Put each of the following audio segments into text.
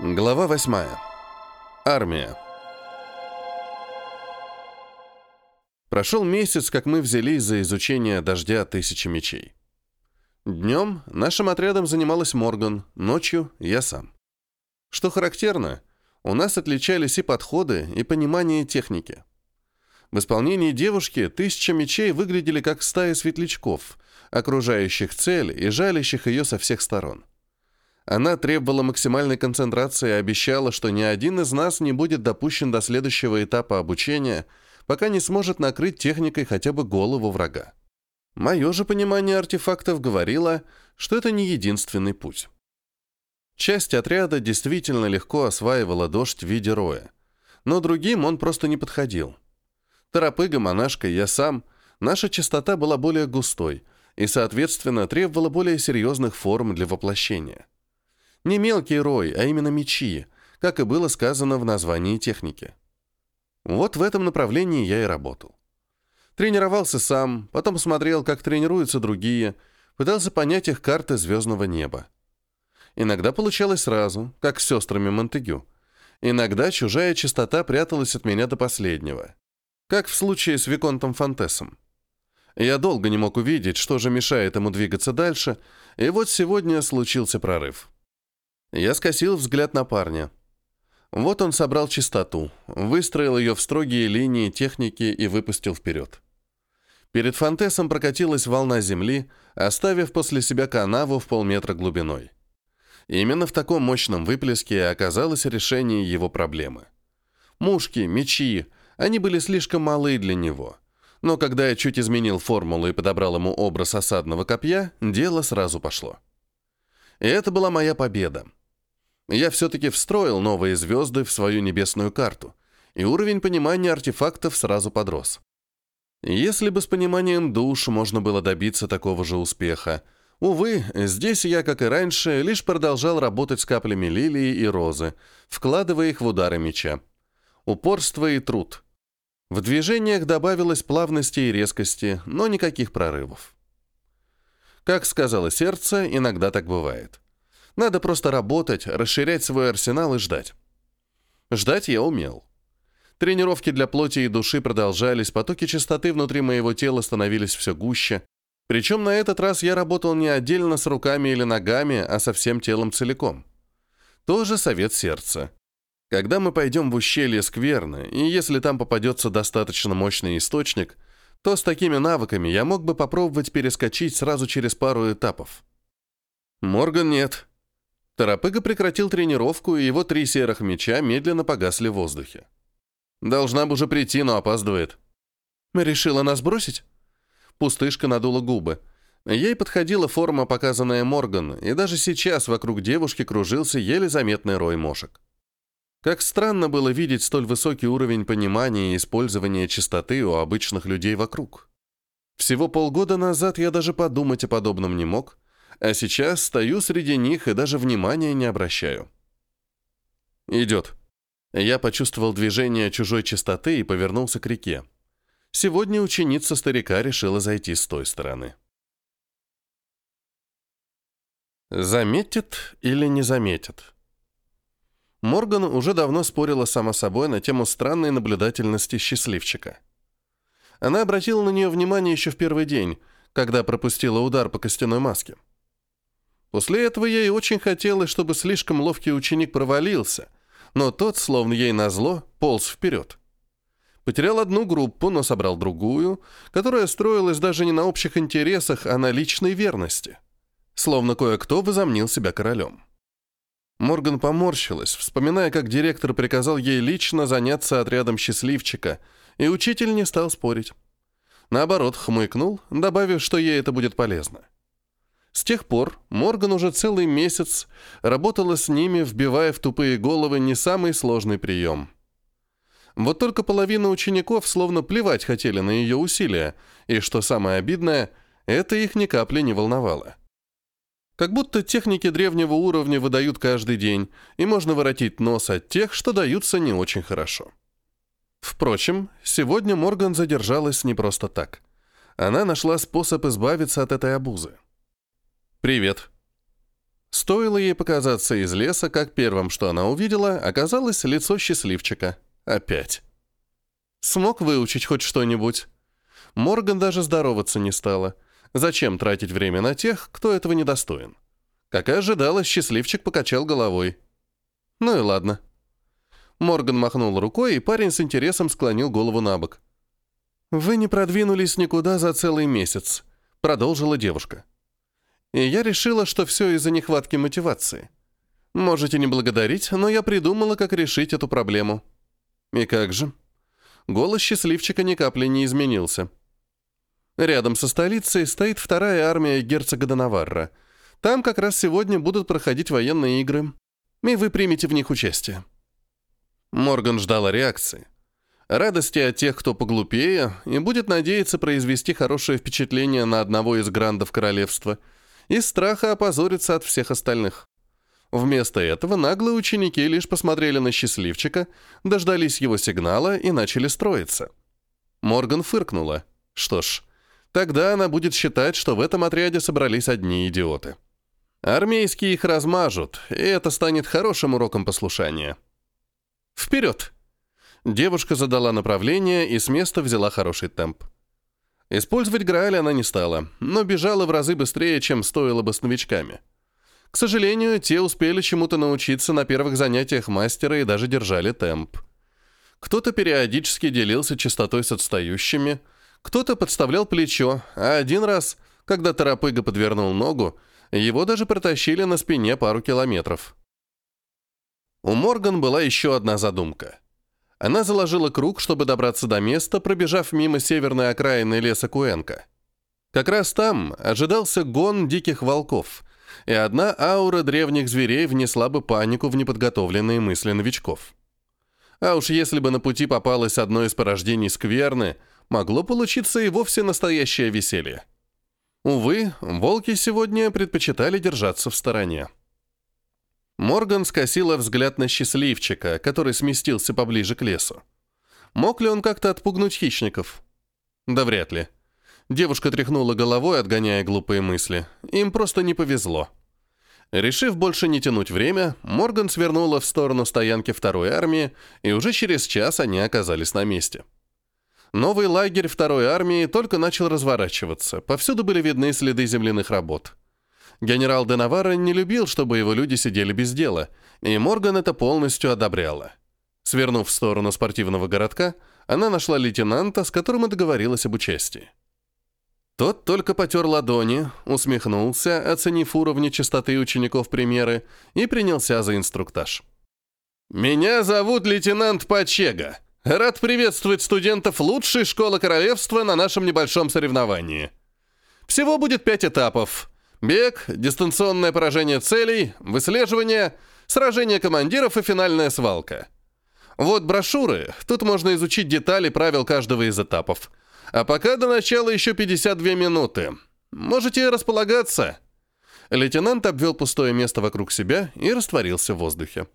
Глава 8. Армия. Прошел месяц, как мы взялись за изучение дождя тысячи мечей. Днем нашим отрядом занималась Морган, ночью — я сам. Что характерно, у нас отличались и подходы, и понимание техники. В исполнении девушки тысяча мечей выглядели как стая светлячков, окружающих цель и жалящих ее со всех сторон. Она требовала максимальной концентрации и обещала, что ни один из нас не будет допущен до следующего этапа обучения, пока не сможет накрыть техникой хотя бы голову врага. Мое же понимание артефактов говорило, что это не единственный путь. Часть отряда действительно легко осваивала дождь в виде роя, но другим он просто не подходил. Торопыга, монашка, я сам, наша частота была более густой и, соответственно, требовала более серьезных форм для воплощения. Не мелкий рой, а именно мечи, как и было сказано в названии техники. Вот в этом направлении я и работал. Тренировался сам, потом смотрел, как тренируются другие, пытался понять их карты звездного неба. Иногда получалось сразу, как с сестрами Монтегю. Иногда чужая чистота пряталась от меня до последнего. Как в случае с Виконтом Фантесом. Я долго не мог увидеть, что же мешает ему двигаться дальше, и вот сегодня случился прорыв. Я скосил взгляд на парня. Вот он собрал чистоту, выстроил ее в строгие линии техники и выпустил вперед. Перед Фантесом прокатилась волна земли, оставив после себя канаву в полметра глубиной. Именно в таком мощном выплеске оказалось решение его проблемы. Мушки, мечи, они были слишком малы для него. Но когда я чуть изменил формулу и подобрал ему образ осадного копья, дело сразу пошло. И это была моя победа. Я все-таки встроил новые звезды в свою небесную карту, и уровень понимания артефактов сразу подрос. Если бы с пониманием душ можно было добиться такого же успеха, увы, здесь я, как и раньше, лишь продолжал работать с каплями лилии и розы, вкладывая их в удары меча. Упорство и труд. В движениях добавилось плавности и резкости, но никаких прорывов. Как сказала сердце, иногда так бывает. Надо просто работать, расширять свой арсенал и ждать. Ждать я умел. Тренировки для плоти и души продолжались, потоки чистоты внутри моего тела становились все гуще. Причем на этот раз я работал не отдельно с руками или ногами, а со всем телом целиком. Тоже совет сердца. Когда мы пойдем в ущелье Скверны, и если там попадется достаточно мощный источник, то с такими навыками я мог бы попробовать перескочить сразу через пару этапов. Морган нет. Торопыга прекратил тренировку, и его три серых меча медленно погасли в воздухе. «Должна бы уже прийти, но опаздывает». «Решила нас бросить?» Пустышка надула губы. Ей подходила форма, показанная Морган, и даже сейчас вокруг девушки кружился еле заметный рой мошек. Как странно было видеть столь высокий уровень понимания и использования чистоты у обычных людей вокруг. Всего полгода назад я даже подумать о подобном не мог, а сейчас стою среди них и даже внимания не обращаю. «Идет». Я почувствовал движение чужой чистоты и повернулся к реке. Сегодня ученица старика решила зайти с той стороны. Заметит или не заметит? Морган уже давно спорила сама собой на тему странной наблюдательности счастливчика. Она обратила на нее внимание еще в первый день, когда пропустила удар по костяной маске. После этого ей очень хотелось, чтобы слишком ловкий ученик провалился, но тот, словно ей назло, полз вперед. Потерял одну группу, но собрал другую, которая строилась даже не на общих интересах, а на личной верности. Словно кое-кто возомнил себя королем. Морган поморщилась, вспоминая, как директор приказал ей лично заняться отрядом счастливчика, и учитель не стал спорить. Наоборот, хмыкнул, добавив, что ей это будет полезно. С тех пор Морган уже целый месяц работала с ними, вбивая в тупые головы не самый сложный прием. Вот только половина учеников словно плевать хотели на ее усилия, и, что самое обидное, это их ни капли не волновало. Как будто техники древнего уровня выдают каждый день, и можно воротить нос от тех, что даются не очень хорошо. Впрочем, сегодня Морган задержалась не просто так. Она нашла способ избавиться от этой обузы. «Привет». Стоило ей показаться из леса, как первым, что она увидела, оказалось лицо счастливчика. Опять. Смог выучить хоть что-нибудь? Морган даже здороваться не стала. Зачем тратить время на тех, кто этого не достоин? Как и ожидалось, счастливчик покачал головой. Ну и ладно. Морган махнул рукой, и парень с интересом склонил голову на бок. «Вы не продвинулись никуда за целый месяц», — продолжила девушка. «И я решила, что все из-за нехватки мотивации. Можете не благодарить, но я придумала, как решить эту проблему». «И как же?» Голос счастливчика ни капли не изменился. Рядом со столицей стоит вторая армия герцога Донаварра. Там как раз сегодня будут проходить военные игры, и вы примете в них участие. Морган ждала реакции. Радости от тех, кто поглупее, и будет надеяться произвести хорошее впечатление на одного из грандов королевства, и страха опозориться от всех остальных. Вместо этого наглые ученики лишь посмотрели на счастливчика, дождались его сигнала и начали строиться. Морган фыркнула. Что ж, тогда она будет считать, что в этом отряде собрались одни идиоты. Армейские их размажут, и это станет хорошим уроком послушания. «Вперед!» Девушка задала направление и с места взяла хороший темп. Использовать Грааль она не стала, но бежала в разы быстрее, чем стоило бы с новичками. К сожалению, те успели чему-то научиться на первых занятиях мастера и даже держали темп. Кто-то периодически делился частотой с отстающими, кто-то подставлял плечо, а один раз, когда торопыга подвернул ногу, его даже протащили на спине пару километров. У Морган была еще одна задумка. Она заложила круг, чтобы добраться до места, пробежав мимо северной окраины леса Куэнка. Как раз там ожидался гон диких волков, и одна аура древних зверей внесла бы панику в неподготовленные мысли новичков. А уж если бы на пути попалось одно из порождений скверны, могло получиться и вовсе настоящее веселье. Увы, волки сегодня предпочитали держаться в стороне. Морган скосила взгляд на счастливчика, который сместился поближе к лесу. Мог ли он как-то отпугнуть хищников? Да вряд ли. Девушка тряхнула головой, отгоняя глупые мысли. Им просто не повезло. Решив больше не тянуть время, Морган свернула в сторону стоянки второй армии, и уже через час они оказались на месте. Новый лагерь второй армии только начал разворачиваться. Повсюду были видны следы земляных работ. Генерал де Наварро не любил, чтобы его люди сидели без дела, и Морган это полностью одобряла. Свернув в сторону спортивного городка, она нашла лейтенанта, с которым и договорилась об участии. Тот только потер ладони, усмехнулся, оценив уровни чистоты учеников примеры, и принялся за инструктаж. «Меня зовут лейтенант Пачега. Рад приветствовать студентов лучшей школы королевства на нашем небольшом соревновании. Всего будет пять этапов. Бег, дистанционное поражение целей, выслеживание, сражение командиров и финальная свалка. Вот брошюры, тут можно изучить детали правил каждого из этапов. А пока до начала еще 52 минуты. Можете располагаться. Лейтенант обвел пустое место вокруг себя и растворился в воздухе.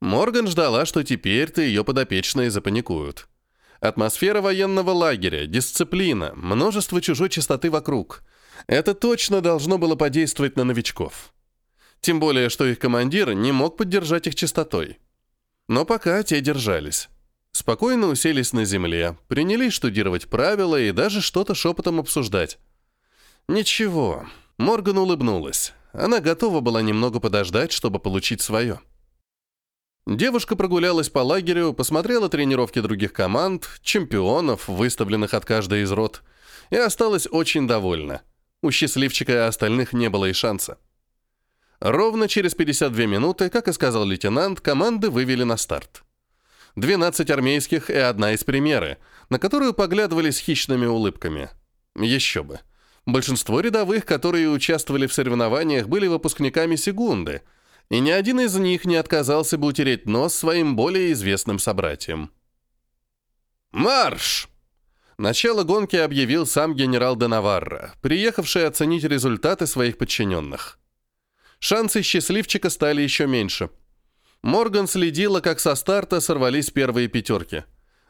Морган ждала, что теперь-то ее подопечные запаникуют. Атмосфера военного лагеря, дисциплина, множество чужой чистоты вокруг — это точно должно было подействовать на новичков. Тем более, что их командир не мог поддержать их чистотой. Но пока те держались. Спокойно уселись на земле, принялись штудировать правила и даже что-то шепотом обсуждать. Ничего, Морган улыбнулась. Она готова была немного подождать, чтобы получить свое. Девушка прогулялась по лагерю, посмотрела тренировки других команд, чемпионов, выставленных от каждой из рот, и осталась очень довольна. У счастливчика остальных не было и шанса. Ровно через 52 минуты, как и сказал лейтенант, команды вывели на старт. 12 армейских и одна из примеры, на которую поглядывали с хищными улыбками. Еще бы. Большинство рядовых, которые участвовали в соревнованиях, были выпускниками секунды, и ни один из них не отказался бы утереть нос своим более известным собратьям. «Марш!» Начало гонки объявил сам генерал де Наварро, приехавший оценить результаты своих подчиненных. Шансы счастливчика стали еще меньше. Морган следила, как со старта сорвались первые пятерки.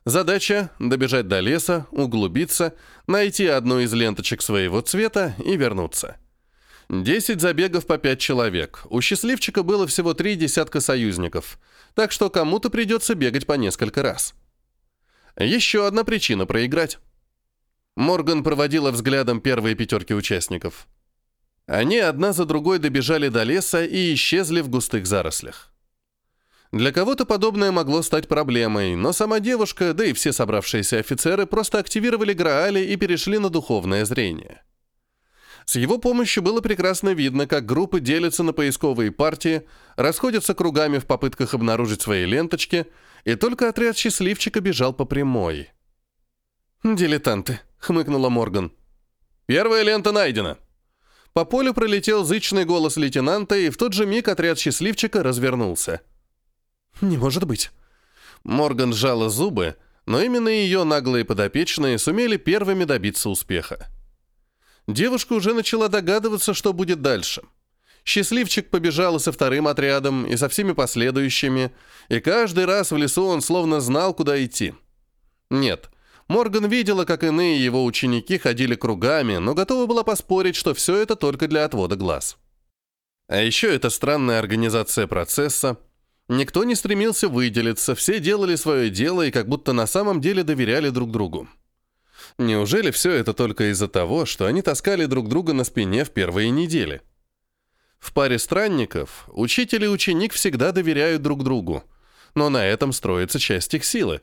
Задача — добежать до леса, углубиться, найти одну из ленточек своего цвета и вернуться. Десять забегов по пять человек. У счастливчика было всего три десятка союзников, так что кому-то придется бегать по несколько раз. Еще одна причина проиграть. Морган проводила взглядом первые пятерки участников. Они одна за другой добежали до леса и исчезли в густых зарослях. Для кого-то подобное могло стать проблемой, но сама девушка, да и все собравшиеся офицеры просто активировали Граали и перешли на духовное зрение. С его помощью было прекрасно видно, как группы делятся на поисковые партии, расходятся кругами в попытках обнаружить свои ленточки, и только отряд счастливчика бежал по прямой. «Дилетанты», — хмыкнула Морган. «Первая лента найдена». По полю пролетел зычный голос лейтенанта, и в тот же миг отряд счастливчика развернулся. «Не может быть». Морган сжала зубы, но именно ее наглые подопечные сумели первыми добиться успеха. Девушка уже начала догадываться, что будет дальше. Счастливчик побежал со вторым отрядом, и со всеми последующими, и каждый раз в лесу он словно знал, куда идти. Нет, Морган видела, как иные его ученики ходили кругами, но готова была поспорить, что все это только для отвода глаз. А еще это странная организация процесса. Никто не стремился выделиться, все делали свое дело и как будто на самом деле доверяли друг другу. Неужели все это только из-за того, что они таскали друг друга на спине в первые недели? В паре странников учитель и ученик всегда доверяют друг другу, но на этом строится часть их силы.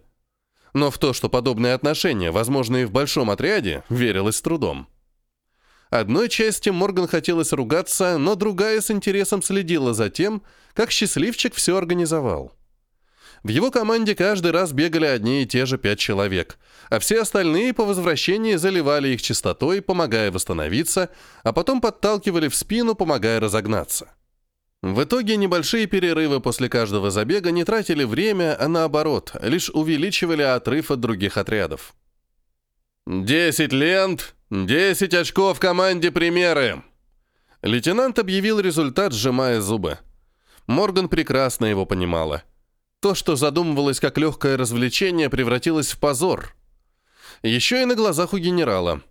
Но в то, что подобные отношения возможны и в большом отряде, верилось с трудом. Одной части Морган хотелось ругаться, но другая с интересом следила за тем, как счастливчик все организовал. В его команде каждый раз бегали одни и те же пять человек, а все остальные по возвращении заливали их чистотой, помогая восстановиться, а потом подталкивали в спину, помогая разогнаться. В итоге небольшие перерывы после каждого забега не тратили время, а наоборот, лишь увеличивали отрыв от других отрядов. «Десять лент, десять очков команде примеры!» Лейтенант объявил результат, сжимая зубы. Морган прекрасно его понимала. То, что задумывалось как легкое развлечение, превратилось в позор. Еще и на глазах у генерала.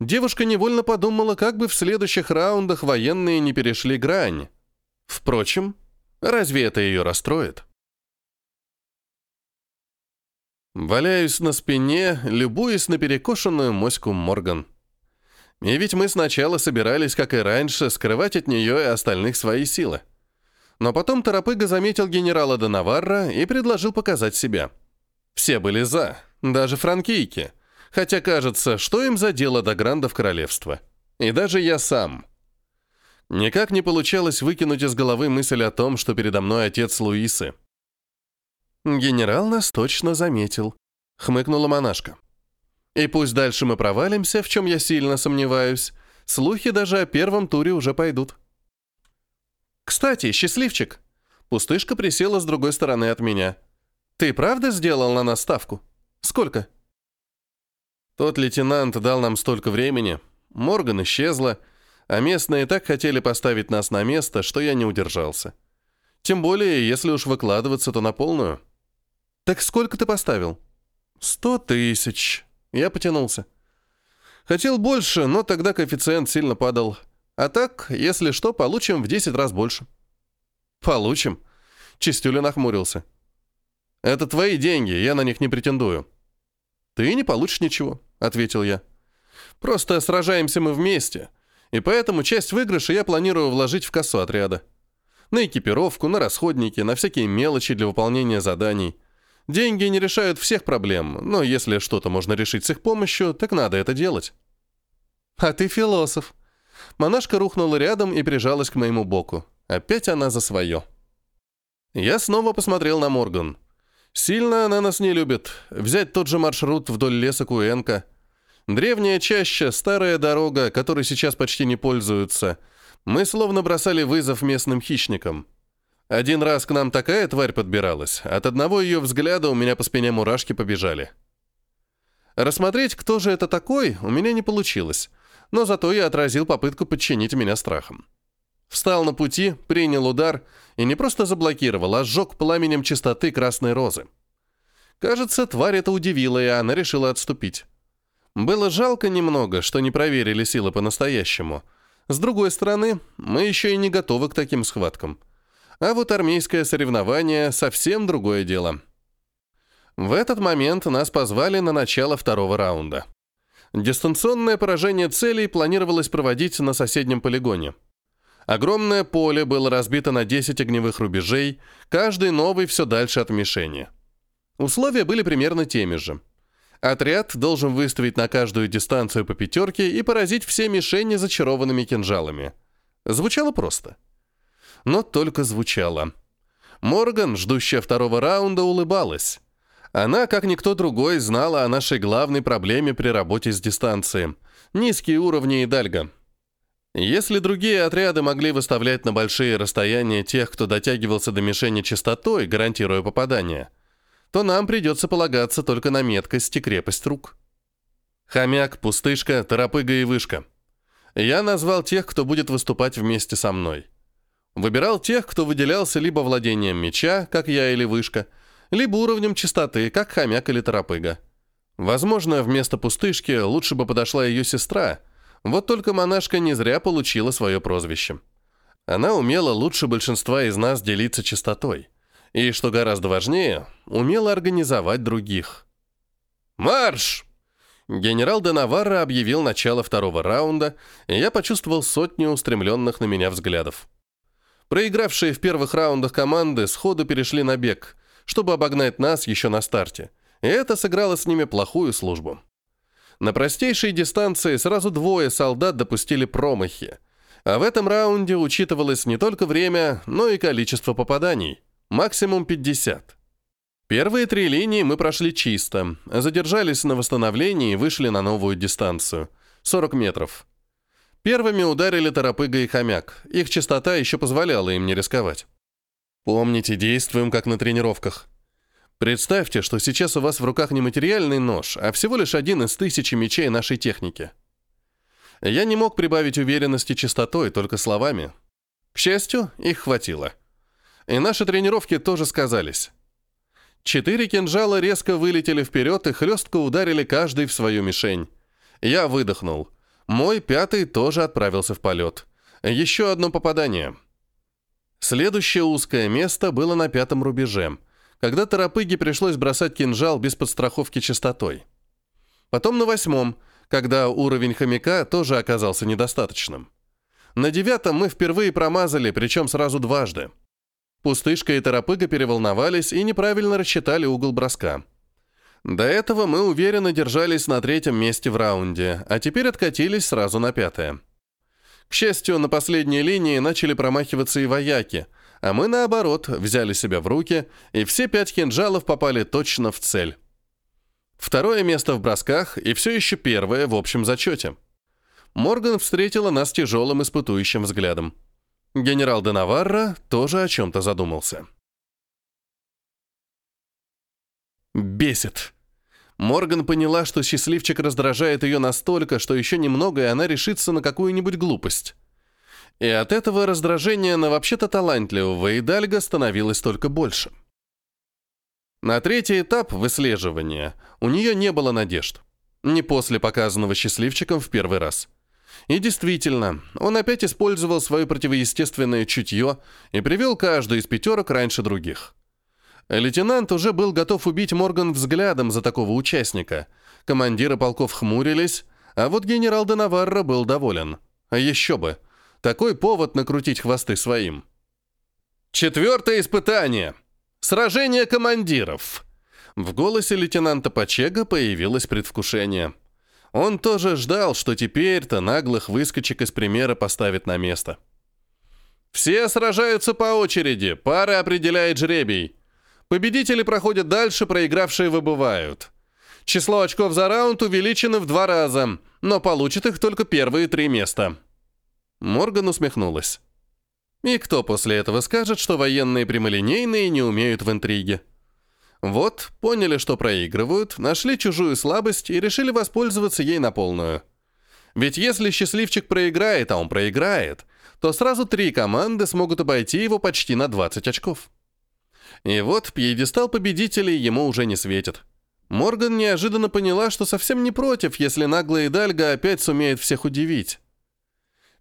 Девушка невольно подумала, как бы в следующих раундах военные не перешли грань. Впрочем, разве это ее расстроит? Валяюсь на спине, любуясь на перекошенную моську Морган. И ведь мы сначала собирались, как и раньше, скрывать от нее и остальных свои силы. Но потом Торопыга заметил генерала Донаварра и предложил показать себя. Все были за, даже франкийки. Хотя кажется, что им за дело до грандов королевства. И даже я сам. Никак не получалось выкинуть из головы мысль о том, что передо мной отец Луисы. «Генерал нас точно заметил», — хмыкнула монашка. «И пусть дальше мы провалимся, в чем я сильно сомневаюсь, слухи даже о первом туре уже пойдут». «Кстати, счастливчик!» Пустышка присела с другой стороны от меня. «Ты правда сделал на нас ставку? Сколько?» Тот лейтенант дал нам столько времени. Морган исчезла, а местные так хотели поставить нас на место, что я не удержался. Тем более, если уж выкладываться, то на полную. «Так сколько ты поставил?» «Сто тысяч». Я потянулся. Хотел больше, но тогда коэффициент сильно падал. А так, если что, получим в 10 раз больше». «Получим?» Чистюля нахмурился. «Это твои деньги, я на них не претендую». «Ты не получишь ничего», — ответил я. «Просто сражаемся мы вместе, и поэтому часть выигрыша я планирую вложить в кассу отряда. На экипировку, на расходники, на всякие мелочи для выполнения заданий. Деньги не решают всех проблем, но если что-то можно решить с их помощью, так надо это делать». «А ты философ», Монашка рухнула рядом и прижалась к моему боку. Опять она за свое. Я снова посмотрел на Морган. Сильно она нас не любит. Взять тот же маршрут вдоль леса Куэнка. Древняя чаща, старая дорога, которой сейчас почти не пользуются. Мы словно бросали вызов местным хищникам. Один раз к нам такая тварь подбиралась. От одного ее взгляда у меня по спине мурашки побежали. Рассмотреть, кто же это такой, у меня не получилось но зато я отразил попытку подчинить меня страхом. Встал на пути, принял удар и не просто заблокировал, а сжег пламенем чистоты красной розы. Кажется, тварь это удивила, и она решила отступить. Было жалко немного, что не проверили силы по-настоящему, С другой стороны, мы еще и не готовы к таким схваткам. А вот армейское соревнование — совсем другое дело. В этот момент нас позвали на начало второго раунда. Дистанционное поражение целей планировалось проводить на соседнем полигоне. Огромное поле было разбито на 10 огневых рубежей, каждый новый все дальше от мишени. Условия были примерно теми же. Отряд должен выставить на каждую дистанцию по пятерке и поразить все мишени зачарованными кинжалами. Звучало просто. Но только звучало. Морган, ждущая второго раунда, улыбалась. Она, как никто другой, знала о нашей главной проблеме при работе с дистанцией – низкие уровни Идальга. Если другие отряды могли выставлять на большие расстояния тех, кто дотягивался до мишени частотой, гарантируя попадание, то нам придется полагаться только на меткость и крепость рук. Хомяк, пустышка, торопыга и вышка. Я назвал тех, кто будет выступать вместе со мной. Выбирал тех, кто выделялся либо владением меча, как я или вышка, либо уровнем чистоты, как хомяк или торопыга. Возможно, вместо пустышки лучше бы подошла ее сестра, вот только монашка не зря получила свое прозвище. Она умела лучше большинства из нас делиться чистотой. И, что гораздо важнее, умела организовать других. «Марш!» Генерал де Наварро объявил начало второго раунда, и я почувствовал сотню устремленных на меня взглядов. Проигравшие в первых раундах команды сходу перешли на бег, чтобы обогнать нас еще на старте, и это сыграло с ними плохую службу. На простейшей дистанции сразу двое солдат допустили промахи, а в этом раунде учитывалось не только время, но и количество попаданий. Максимум 50. Первые три линии мы прошли чисто, задержались на восстановлении и вышли на новую дистанцию – 40 метров. Первыми ударили Торопыга и Хомяк. Их частота еще позволяла им не рисковать. Помните, действуем как на тренировках. Представьте, что сейчас у вас в руках не материальный нож, а всего лишь один из тысячи мечей нашей техники. Я не мог прибавить уверенности частотой, только словами. К счастью, их хватило. И наши тренировки тоже сказались. Четыре кинжала резко вылетели вперед и хлестко ударили каждый в свою мишень. Я выдохнул. Мой пятый тоже отправился в полет. Еще одно попадание. Следующее узкое место было на пятом рубеже — когда торопыге пришлось бросать кинжал без подстраховки частотой. Потом на восьмом, когда уровень хомяка тоже оказался недостаточным. На девятом мы впервые промазали, причем сразу дважды. Пустышка и торопыга переволновались и неправильно рассчитали угол броска. До этого мы уверенно держались на третьем месте в раунде, а теперь откатились сразу на пятое. К счастью, на последней линии начали промахиваться и вояки, а мы, наоборот, взяли себя в руки, и все пять кинжалов попали точно в цель. Второе место в бросках и все еще первое в общем зачете. Морган встретила нас тяжелым испытующим взглядом. Генерал де Наварро тоже о чем-то задумался. Бесит. Морган поняла, что счастливчик раздражает ее настолько, что еще немного, и она решится на какую-нибудь глупость. И от этого раздражения на вообще-то талантливого Идальга становилось только больше. На третий этап выслеживания у нее не было надежд. Не после показанного счастливчиком в первый раз. И действительно, он опять использовал свое противоестественное чутье и привел каждую из пятерок раньше других. Лейтенант уже был готов убить Морган взглядом за такого участника. Командиры полков хмурились, а вот генерал де Наварро был доволен. А еще бы, такой повод накрутить хвосты своим. Четвертое испытание. Сражение командиров. В голосе лейтенанта Пачега появилось предвкушение. Он тоже ждал, что теперь-то наглых выскочек из примера поставит на место. Все сражаются по очереди, пара определяет жребий. Победители проходят дальше, проигравшие выбывают. Число очков за раунд увеличено в два раза, но получат их только первые три места. Морган усмехнулась. И кто после этого скажет, что военные прямолинейные не умеют в интриге? Вот, поняли, что проигрывают, нашли чужую слабость и решили воспользоваться ей на полную. Ведь если счастливчик проиграет, а он проиграет, то сразу три команды смогут обойти его почти на 20 очков. И вот пьедестал победителей ему уже не светит. Морган неожиданно поняла, что совсем не против, если наглая Идальга опять сумеет всех удивить.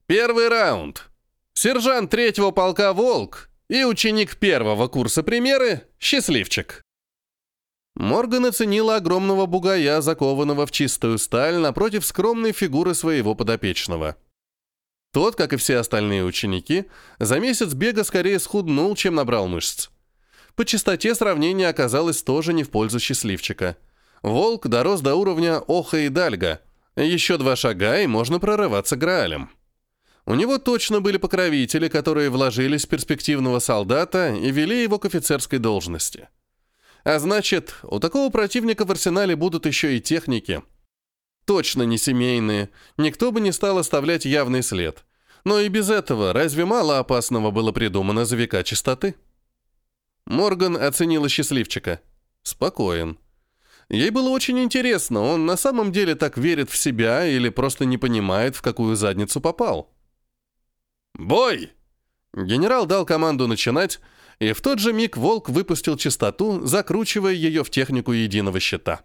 Первый раунд. Сержант третьего полка «Волк» и ученик первого курса примеры «Счастливчик». Морган оценила огромного бугая, закованного в чистую сталь, напротив скромной фигуры своего подопечного. Тот, как и все остальные ученики, за месяц бега скорее схуднул, чем набрал мышц. По частоте сравнения оказалось тоже не в пользу счастливчика. Волк дорос до уровня Оха и Дальга. Еще два шага, и можно прорываться Граалем. У него точно были покровители, которые вложились в перспективного солдата и вели его к офицерской должности. А значит, у такого противника в арсенале будут еще и техники. Точно не семейные, никто бы не стал оставлять явный след. Но и без этого разве мало опасного было придумано за века чистоты? Морган оценила счастливчика. Спокоен. Ей было очень интересно, он на самом деле так верит в себя или просто не понимает, в какую задницу попал. «Бой!» Генерал дал команду начинать, и в тот же миг волк выпустил частоту, закручивая ее в технику единого щита.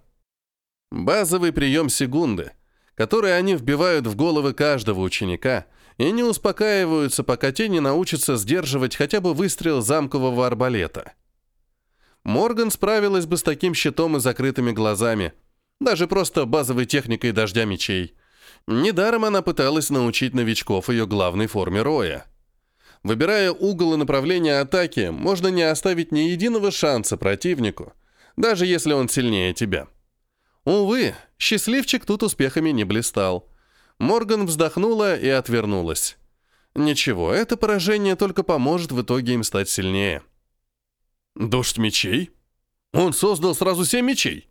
Базовый прием секунды, который они вбивают в головы каждого ученика и не успокаиваются, пока те не научатся сдерживать хотя бы выстрел замкового арбалета. Морган справилась бы с таким щитом и закрытыми глазами, даже просто базовой техникой дождя мечей. Недаром она пыталась научить новичков ее главной форме роя. Выбирая угол и направление атаки, можно не оставить ни единого шанса противнику, даже если он сильнее тебя. Увы, счастливчик тут успехами не блистал. Морган вздохнула и отвернулась. Ничего, это поражение только поможет в итоге им стать сильнее. Дождь мечей? Он создал сразу семь мечей.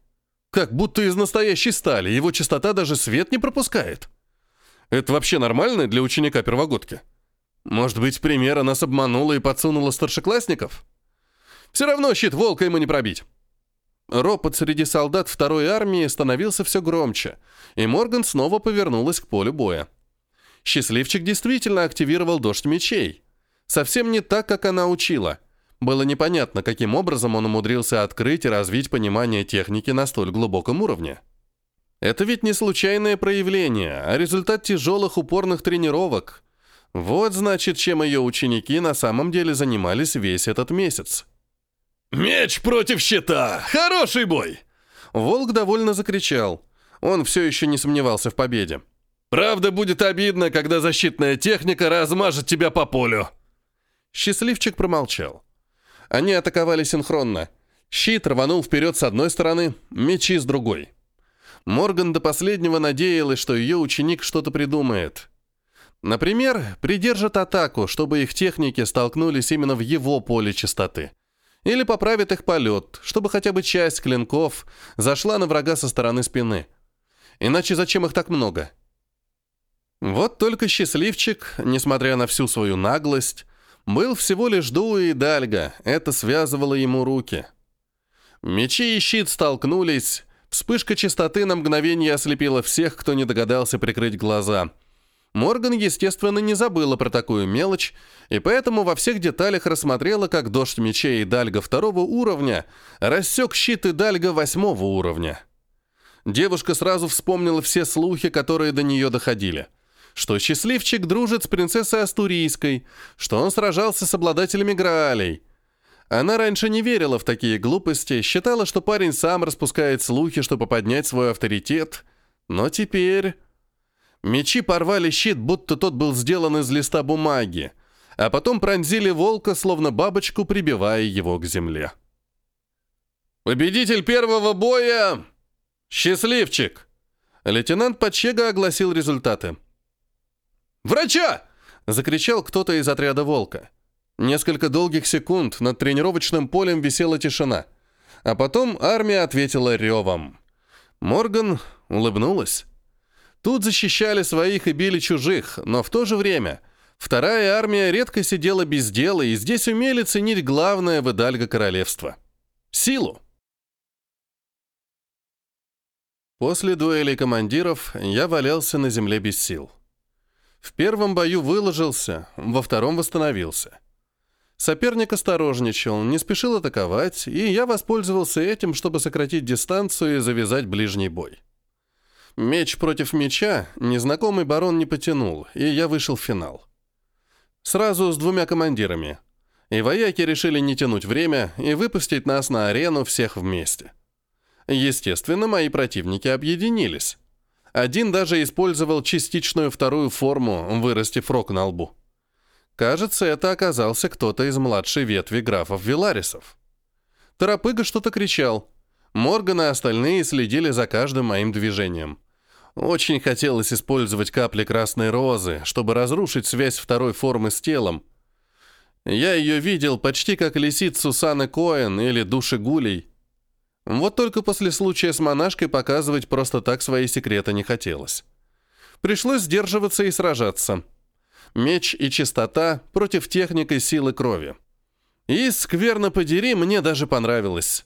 Как будто из настоящей стали, его частота даже свет не пропускает. Это вообще нормально для ученика первогодки? Может быть, примера нас обманула и подсунула старшеклассников? Все равно щит волка ему не пробить. Ропот среди солдат второй армии становился все громче, и Морган снова повернулась к полю боя. Счастливчик действительно активировал дождь мечей. Совсем не так, как она учила. Было непонятно, каким образом он умудрился открыть и развить понимание техники на столь глубоком уровне. Это ведь не случайное проявление, а результат тяжелых упорных тренировок – вот, значит, чем ее ученики на самом деле занимались весь этот месяц. «Меч против щита! Хороший бой!» Волк довольно закричал. Он все еще не сомневался в победе. «Правда, будет обидно, когда защитная техника размажет тебя по полю!» Счастливчик промолчал. Они атаковали синхронно. Щит рванул вперед с одной стороны, мечи с другой. Морган до последнего надеялась, что ее ученик что-то придумает. Например, придержат атаку, чтобы их техники столкнулись именно в его поле частоты. Или поправит их полет, чтобы хотя бы часть клинков зашла на врага со стороны спины. Иначе зачем их так много? Вот только счастливчик, несмотря на всю свою наглость, был всего лишь Дуа и Дальга, это связывало ему руки. Мечи и щит столкнулись, вспышка частоты на мгновение ослепила всех, кто не догадался прикрыть глаза — Морган, естественно, не забыла про такую мелочь, и поэтому во всех деталях рассмотрела, как дождь мечей Дальга второго уровня рассек щиты Дальга восьмого уровня. Девушка сразу вспомнила все слухи, которые до нее доходили. Что счастливчик дружит с принцессой Астурийской, что он сражался с обладателями Граалей. Она раньше не верила в такие глупости, считала, что парень сам распускает слухи, чтобы поднять свой авторитет. Но теперь... Мечи порвали щит, будто тот был сделан из листа бумаги, а потом пронзили волка, словно бабочку, прибивая его к земле. «Победитель первого боя! Счастливчик!» Лейтенант Пачега огласил результаты. «Врача!» — закричал кто-то из отряда «Волка». Несколько долгих секунд над тренировочным полем висела тишина, а потом армия ответила ревом. Морган улыбнулась. Тут защищали своих и били чужих, но в то же время вторая армия редко сидела без дела, и здесь умели ценить главное в Идальго королевства — силу. После дуэли командиров я валялся на земле без сил. В первом бою выложился, во втором восстановился. Соперник осторожничал, не спешил атаковать, и я воспользовался этим, чтобы сократить дистанцию и завязать ближний бой. Меч против меча незнакомый барон не потянул, и я вышел в финал. Сразу с двумя командирами. И вояки решили не тянуть время и выпустить нас на арену всех вместе. Естественно, мои противники объединились. Один даже использовал частичную вторую форму, вырастив рог на лбу. Кажется, это оказался кто-то из младшей ветви графов Виларисов. Торопыга что-то кричал. Морган и остальные следили за каждым моим движением. Очень хотелось использовать капли красной розы, чтобы разрушить связь второй формы с телом. Я ее видел почти как лисицу Саны Коэн или души гулей. Вот только после случая с монашкой показывать просто так свои секреты не хотелось. Пришлось сдерживаться и сражаться. Меч и чистота против техники силы крови. И, скверно подери, мне даже понравилось.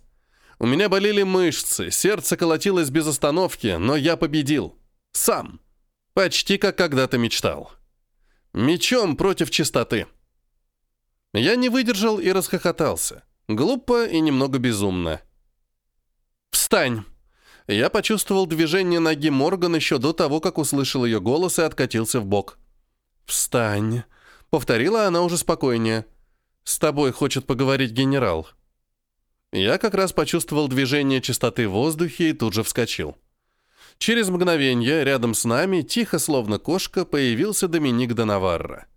У меня болели мышцы, сердце колотилось без остановки, но я победил. Сам. Почти как когда-то мечтал. Мечом против чистоты. Я не выдержал и расхохотался. Глупо и немного безумно. «Встань!» Я почувствовал движение ноги Морган еще до того, как услышал ее голос и откатился в бок. «Встань!» — повторила она уже спокойнее. «С тобой хочет поговорить генерал». Я как раз почувствовал движение чистоты в воздухе и тут же вскочил. Через мгновение рядом с нами, тихо словно кошка, появился Доминик де Наварро.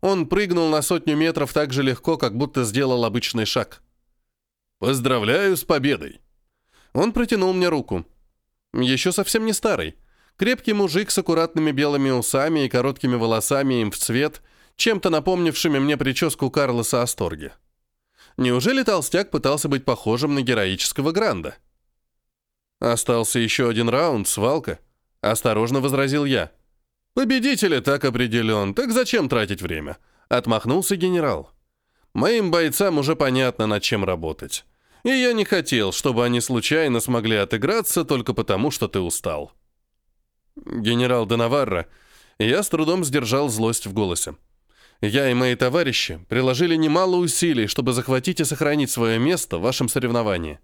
Он прыгнул на сотню метров так же легко, как будто сделал обычный шаг. «Поздравляю с победой!» Он протянул мне руку. Еще совсем не старый. Крепкий мужик с аккуратными белыми усами и короткими волосами им в цвет, чем-то напомнившими мне прическу Карлоса Асторги. Неужели толстяк пытался быть похожим на героического Гранда? Остался еще один раунд, свалка. Осторожно возразил я. Победитель так определен, так зачем тратить время? Отмахнулся генерал. Моим бойцам уже понятно, над чем работать. И я не хотел, чтобы они случайно смогли отыграться только потому, что ты устал. Генерал Денаварра, я с трудом сдержал злость в голосе. Я и мои товарищи приложили немало усилий, чтобы захватить и сохранить свое место в вашем соревновании.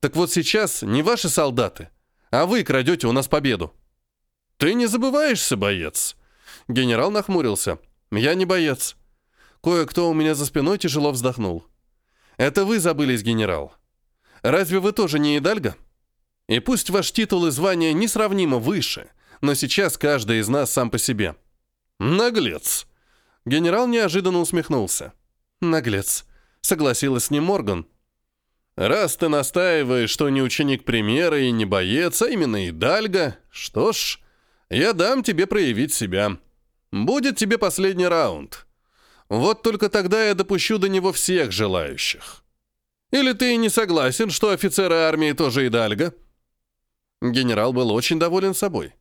Так вот сейчас не ваши солдаты, а вы крадете у нас победу. Ты не забываешься, боец? Генерал нахмурился. Я не боец. Кое-кто у меня за спиной тяжело вздохнул. Это вы забылись, генерал. Разве вы тоже не Идальго? И пусть ваш титул и звание несравнимо выше, но сейчас каждый из нас сам по себе. Наглец. Генерал неожиданно усмехнулся. Наглец. Согласилась с ним Морган. Раз ты настаиваешь, что не ученик примера и не боец, а именно Идальго, что ж, я дам тебе проявить себя. Будет тебе последний раунд. Вот только тогда я допущу до него всех желающих. Или ты не согласен, что офицеры армии тоже идальга?» Генерал был очень доволен собой.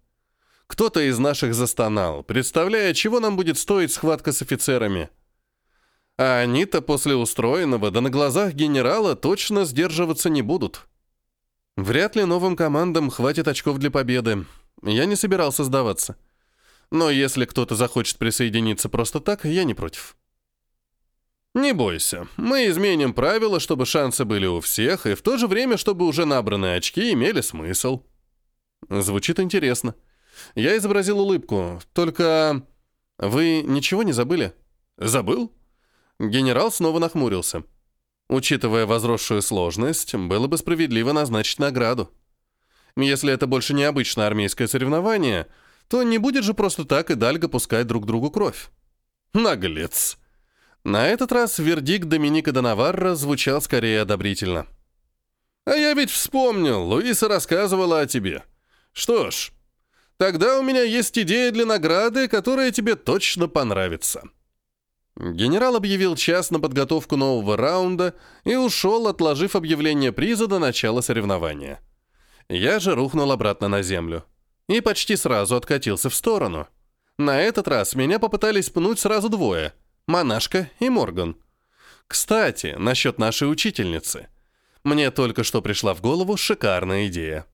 Кто-то из наших застонал, представляя, чего нам будет стоить схватка с офицерами. А они-то после устроенного, да на глазах генерала точно сдерживаться не будут. Вряд ли новым командам хватит очков для победы. Я не собирался сдаваться. Но если кто-то захочет присоединиться просто так, я не против. Не бойся, мы изменим правила, чтобы шансы были у всех, и в то же время, чтобы уже набранные очки имели смысл. Звучит интересно. Я изобразил улыбку, только... Вы ничего не забыли? Забыл? Генерал снова нахмурился. Учитывая возросшую сложность, было бы справедливо назначить награду. Если это больше не обычное армейское соревнование, то не будет же просто так и Дальго пускать друг другу кровь. Наглец. На этот раз вердикт Доминика Донаварра звучал скорее одобрительно. «А я ведь вспомнил, Луиса рассказывала о тебе. Что ж, тогда у меня есть идея для награды, которая тебе точно понравится». Генерал объявил час на подготовку нового раунда и ушел, отложив объявление приза до начала соревнования. Я же рухнул обратно на землю и почти сразу откатился в сторону. На этот раз меня попытались пнуть сразу двое — Монашка и Морган. Кстати, насчет нашей учительницы. Мне только что пришла в голову шикарная идея.